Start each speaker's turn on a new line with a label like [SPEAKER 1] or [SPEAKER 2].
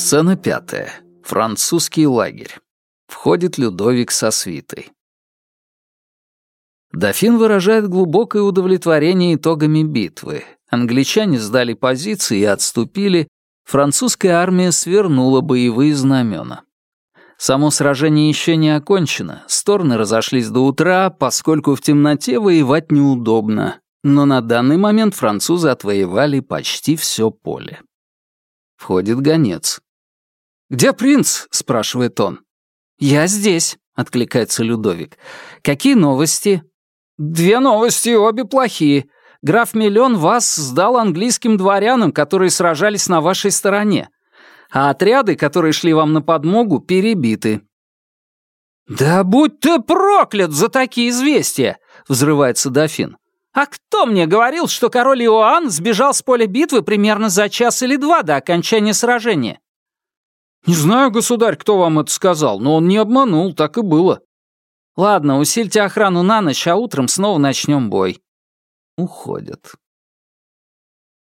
[SPEAKER 1] Сцена пятая. Французский лагерь. Входит Людовик со свитой. Дофин выражает глубокое удовлетворение итогами битвы. Англичане сдали позиции и отступили, французская армия свернула боевые знамена. Само сражение еще не окончено, стороны разошлись до утра, поскольку в темноте воевать неудобно, но на данный момент французы отвоевали почти все поле. Входит гонец. «Где принц?» — спрашивает он. «Я здесь», — откликается Людовик. «Какие новости?» «Две новости, обе плохие. Граф Миллион вас сдал английским дворянам, которые сражались на вашей стороне. А отряды, которые шли вам на подмогу, перебиты». «Да будь ты проклят за такие известия!» — взрывается дофин. «А кто мне говорил, что король Иоанн сбежал с поля битвы примерно за час или два до окончания сражения?» «Не знаю, государь, кто вам это сказал, но он не обманул, так и было». «Ладно, усильте охрану на ночь, а утром снова начнем бой». Уходят.